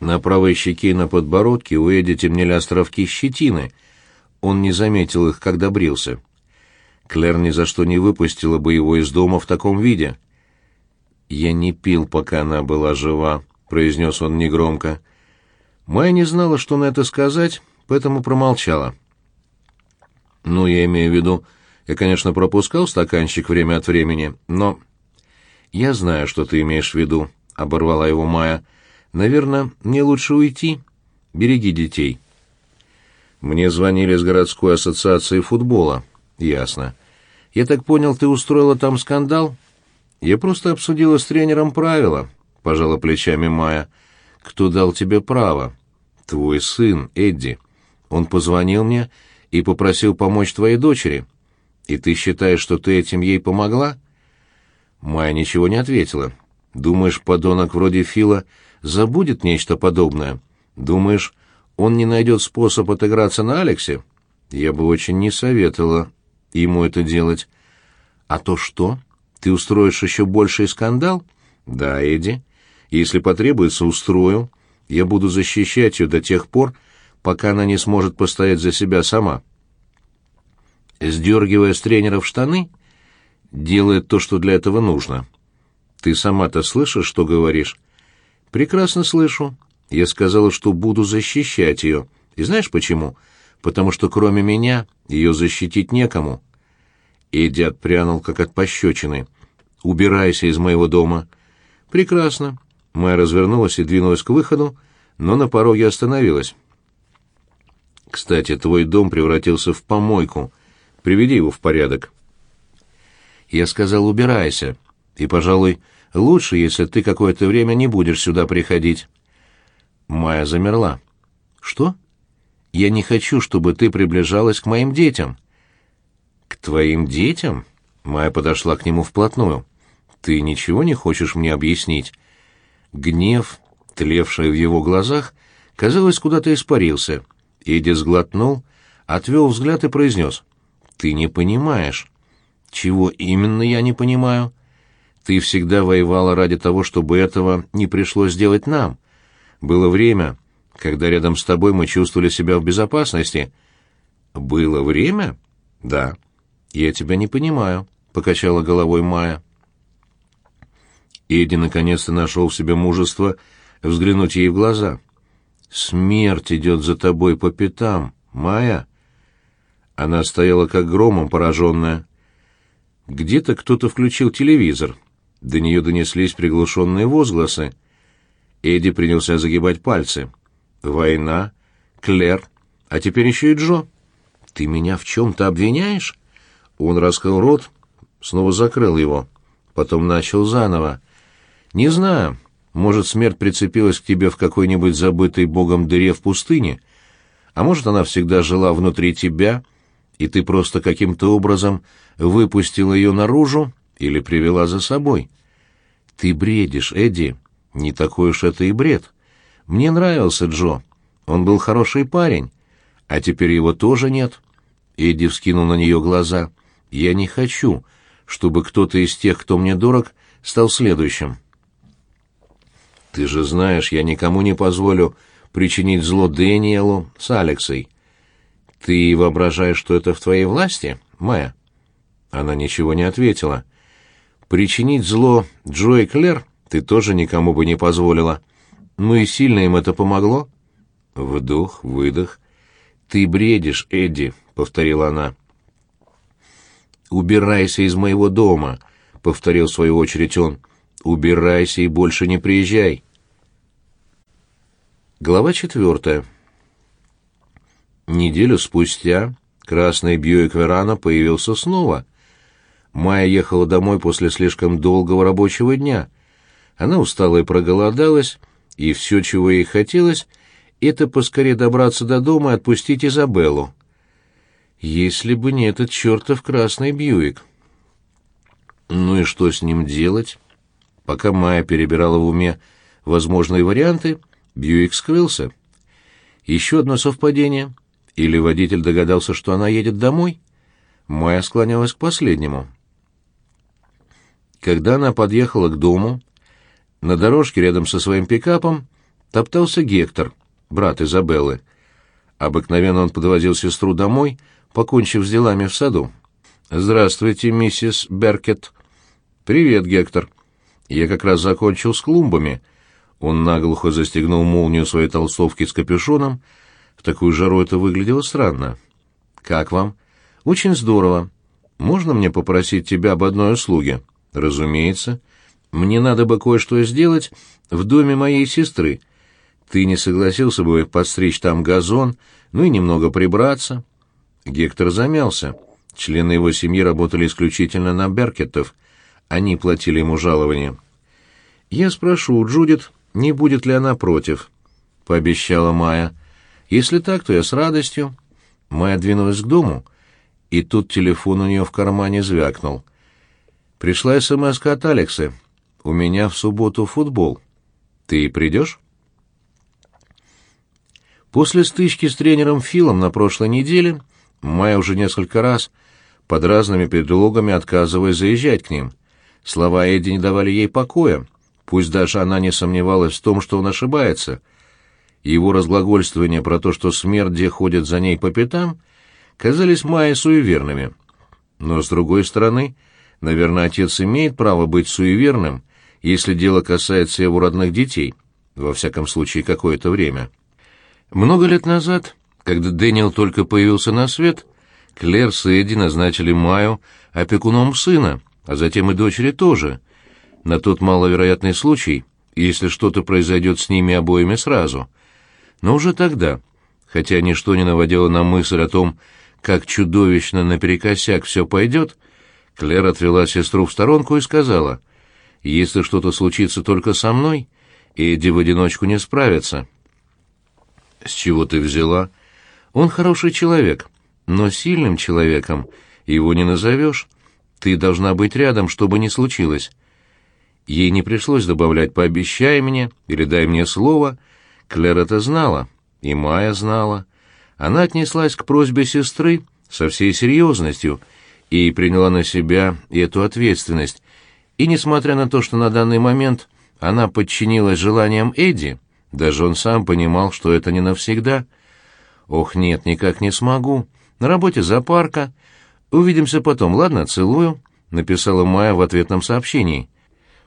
На правой щеке и на подбородке у Эдди темнели островки щетины. Он не заметил их, когда брился. Клэр ни за что не выпустила бы его из дома в таком виде. «Я не пил, пока она была жива», — произнес он негромко. Майя не знала, что на это сказать, поэтому промолчала. «Ну, я имею в виду, я, конечно, пропускал стаканчик время от времени, но...» «Я знаю, что ты имеешь в виду», — оборвала его Майя. «Наверное, мне лучше уйти. Береги детей». «Мне звонили с городской ассоциации футбола». «Ясно. Я так понял, ты устроила там скандал?» «Я просто обсудила с тренером правила», — пожала плечами Майя. «Кто дал тебе право?» «Твой сын, Эдди. Он позвонил мне и попросил помочь твоей дочери. И ты считаешь, что ты этим ей помогла?» Майя ничего не ответила. «Думаешь, подонок вроде Фила забудет нечто подобное? Думаешь, он не найдет способ отыграться на Алексе? Я бы очень не советовала ему это делать. А то что? Ты устроишь еще больший скандал? Да, Эдди. Если потребуется, устрою. Я буду защищать ее до тех пор, пока она не сможет постоять за себя сама. Сдергивая с тренеров штаны, делает то, что для этого нужно. Ты сама-то слышишь, что говоришь? Прекрасно слышу. Я сказала, что буду защищать ее. И знаешь почему? Потому что кроме меня ее защитить некому. Эдди отпрянул, как от пощечины. «Убирайся из моего дома». «Прекрасно». Майя развернулась и двинулась к выходу, но на пороге остановилась. «Кстати, твой дом превратился в помойку. Приведи его в порядок». Я сказал, убирайся. И, пожалуй, лучше, если ты какое-то время не будешь сюда приходить. Майя замерла. Что? Я не хочу, чтобы ты приближалась к моим детям. К твоим детям? Майя подошла к нему вплотную. Ты ничего не хочешь мне объяснить? Гнев, тлевший в его глазах, казалось, куда-то испарился. Эдди сглотнул, отвел взгляд и произнес. «Ты не понимаешь. Чего именно я не понимаю? Ты всегда воевала ради того, чтобы этого не пришлось делать нам. Было время, когда рядом с тобой мы чувствовали себя в безопасности. Было время? Да. Я тебя не понимаю, покачала головой Майя. Эдди наконец-то нашел в себе мужество взглянуть ей в глаза. «Смерть идет за тобой по пятам, Майя!» Она стояла как громом пораженная. Где-то кто-то включил телевизор. До нее донеслись приглушенные возгласы. Эдди принялся загибать пальцы. «Война, Клэр, а теперь еще и Джо. Ты меня в чем-то обвиняешь?» Он раскрыл рот, снова закрыл его. Потом начал заново. «Не знаю. Может, смерть прицепилась к тебе в какой-нибудь забытой богом дыре в пустыне? А может, она всегда жила внутри тебя, и ты просто каким-то образом выпустила ее наружу или привела за собой. Ты бредишь, Эдди. Не такой уж это и бред. Мне нравился Джо. Он был хороший парень. А теперь его тоже нет. Эдди вскинул на нее глаза. Я не хочу, чтобы кто-то из тех, кто мне дорог, стал следующим. Ты же знаешь, я никому не позволю причинить зло Дэниелу с Алексой. Ты воображаешь, что это в твоей власти, Майя? Она ничего не ответила. Причинить зло Джо и Клэр ты тоже никому бы не позволила. Ну и сильно им это помогло? Вдох, выдох. Ты бредишь, Эдди, повторила она. Убирайся из моего дома, повторил в свою очередь он. Убирайся и больше не приезжай. Глава четвертая. Неделю спустя красный Бьюик Верана появился снова — Майя ехала домой после слишком долгого рабочего дня. Она устала и проголодалась, и все, чего ей хотелось, это поскорее добраться до дома и отпустить Изабеллу. Если бы не этот чертов красный Бьюик. Ну и что с ним делать? Пока Майя перебирала в уме возможные варианты, Бьюик скрылся. Еще одно совпадение. Или водитель догадался, что она едет домой? Майя склонялась к последнему. Когда она подъехала к дому, на дорожке рядом со своим пикапом топтался Гектор, брат Изабеллы. Обыкновенно он подвозил сестру домой, покончив с делами в саду. «Здравствуйте, миссис Беркет». «Привет, Гектор. Я как раз закончил с клумбами». Он наглухо застегнул молнию своей толстовки с капюшоном. В такую жару это выглядело странно. «Как вам?» «Очень здорово. Можно мне попросить тебя об одной услуге?» «Разумеется. Мне надо бы кое-что сделать в доме моей сестры. Ты не согласился бы подстричь там газон, ну и немного прибраться?» Гектор замялся. Члены его семьи работали исключительно на Беркеттов. Они платили ему жалование. «Я спрошу у Джудит, не будет ли она против?» — пообещала Майя. «Если так, то я с радостью». Майя двинулась к дому, и тут телефон у нее в кармане звякнул. «Пришла смс от Алекса. У меня в субботу футбол. Ты придешь?» После стычки с тренером Филом на прошлой неделе Майя уже несколько раз под разными предлогами отказываясь заезжать к ним. Слова Эдди не давали ей покоя, пусть даже она не сомневалась в том, что он ошибается. Его разглагольствования про то, что смерть где ходит за ней по пятам, казались Майе суеверными. Но, с другой стороны, наверное, отец имеет право быть суеверным, если дело касается его родных детей, во всяком случае, какое-то время. Много лет назад, когда Дэниел только появился на свет, Клэр с Эдди назначили Майю опекуном сына, а затем и дочери тоже, на тот маловероятный случай, если что-то произойдет с ними обоими сразу. Но уже тогда, хотя ничто не наводило на мысль о том, как чудовищно наперекосяк все пойдет, Клэр отвела сестру в сторонку и сказала, «Если что-то случится только со мной, Эдди в одиночку не справится». «С чего ты взяла?» «Он хороший человек, но сильным человеком его не назовешь. Ты должна быть рядом, что бы ни случилось». Ей не пришлось добавлять «пообещай мне» или «дай мне слово». Клэр это знала, и Майя знала. Она отнеслась к просьбе сестры со всей серьезностью и приняла на себя эту ответственность. И несмотря на то, что на данный момент она подчинилась желаниям Эдди, даже он сам понимал, что это не навсегда. «Ох, нет, никак не смогу. На работе зоопарка. Увидимся потом, ладно? Целую», — написала Майя в ответном сообщении.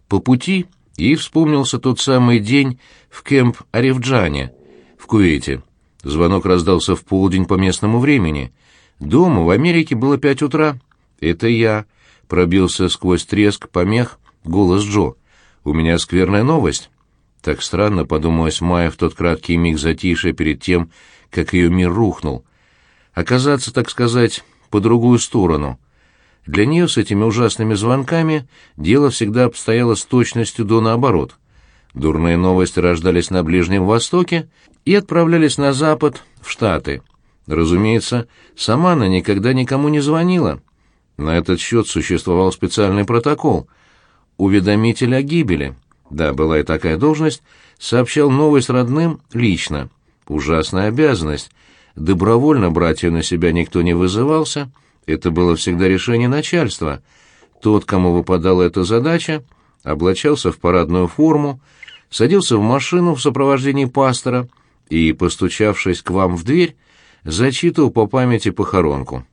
По пути ей вспомнился тот самый день в кемп Арифджане, в Кувейте. Звонок раздался в полдень по местному времени. Дома в Америке было пять утра. «Это я», — пробился сквозь треск помех голос Джо. «У меня скверная новость». Так странно, подумалось Майя в тот краткий миг затишья перед тем, как ее мир рухнул. Оказаться, так сказать, по другую сторону. Для нее с этими ужасными звонками дело всегда обстояло с точностью до наоборот. Дурные новости рождались на Ближнем Востоке и отправлялись на Запад, в Штаты. Разумеется, сама она никогда никому не звонила. На этот счет существовал специальный протокол. Уведомитель о гибели — да, была и такая должность, сообщал новость родным лично. Ужасная обязанность. Добровольно брать ее на себя никто не вызывался. Это было всегда решение начальства. Тот, кому выпадала эта задача, облачался в парадную форму, садился в машину в сопровождении пастора и, постучавшись к вам в дверь, зачитывал по памяти похоронку.